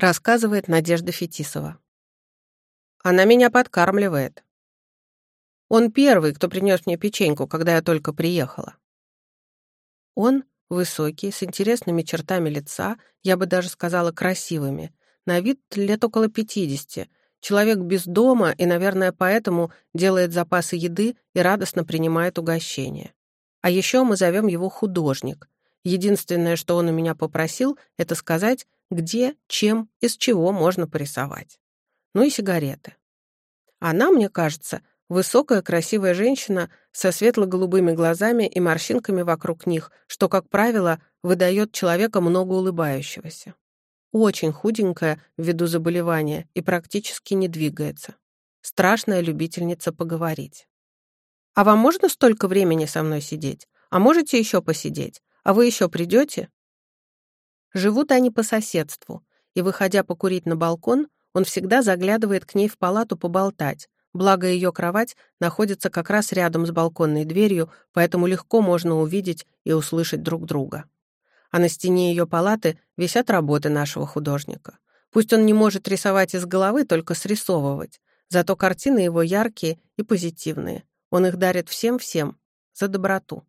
рассказывает Надежда Фетисова. Она меня подкармливает. Он первый, кто принес мне печеньку, когда я только приехала. Он высокий, с интересными чертами лица, я бы даже сказала красивыми, на вид лет около пятидесяти, человек без дома и, наверное, поэтому делает запасы еды и радостно принимает угощение. А еще мы зовем его художник. Единственное, что он у меня попросил, это сказать, где, чем, из чего можно порисовать. Ну и сигареты. Она, мне кажется, высокая красивая женщина со светло-голубыми глазами и морщинками вокруг них, что, как правило, выдает человека много улыбающегося. Очень худенькая ввиду заболевания и практически не двигается. Страшная любительница поговорить. «А вам можно столько времени со мной сидеть? А можете еще посидеть? А вы еще придете?» Живут они по соседству, и, выходя покурить на балкон, он всегда заглядывает к ней в палату поболтать, благо ее кровать находится как раз рядом с балконной дверью, поэтому легко можно увидеть и услышать друг друга. А на стене ее палаты висят работы нашего художника. Пусть он не может рисовать из головы, только срисовывать, зато картины его яркие и позитивные. Он их дарит всем-всем за доброту.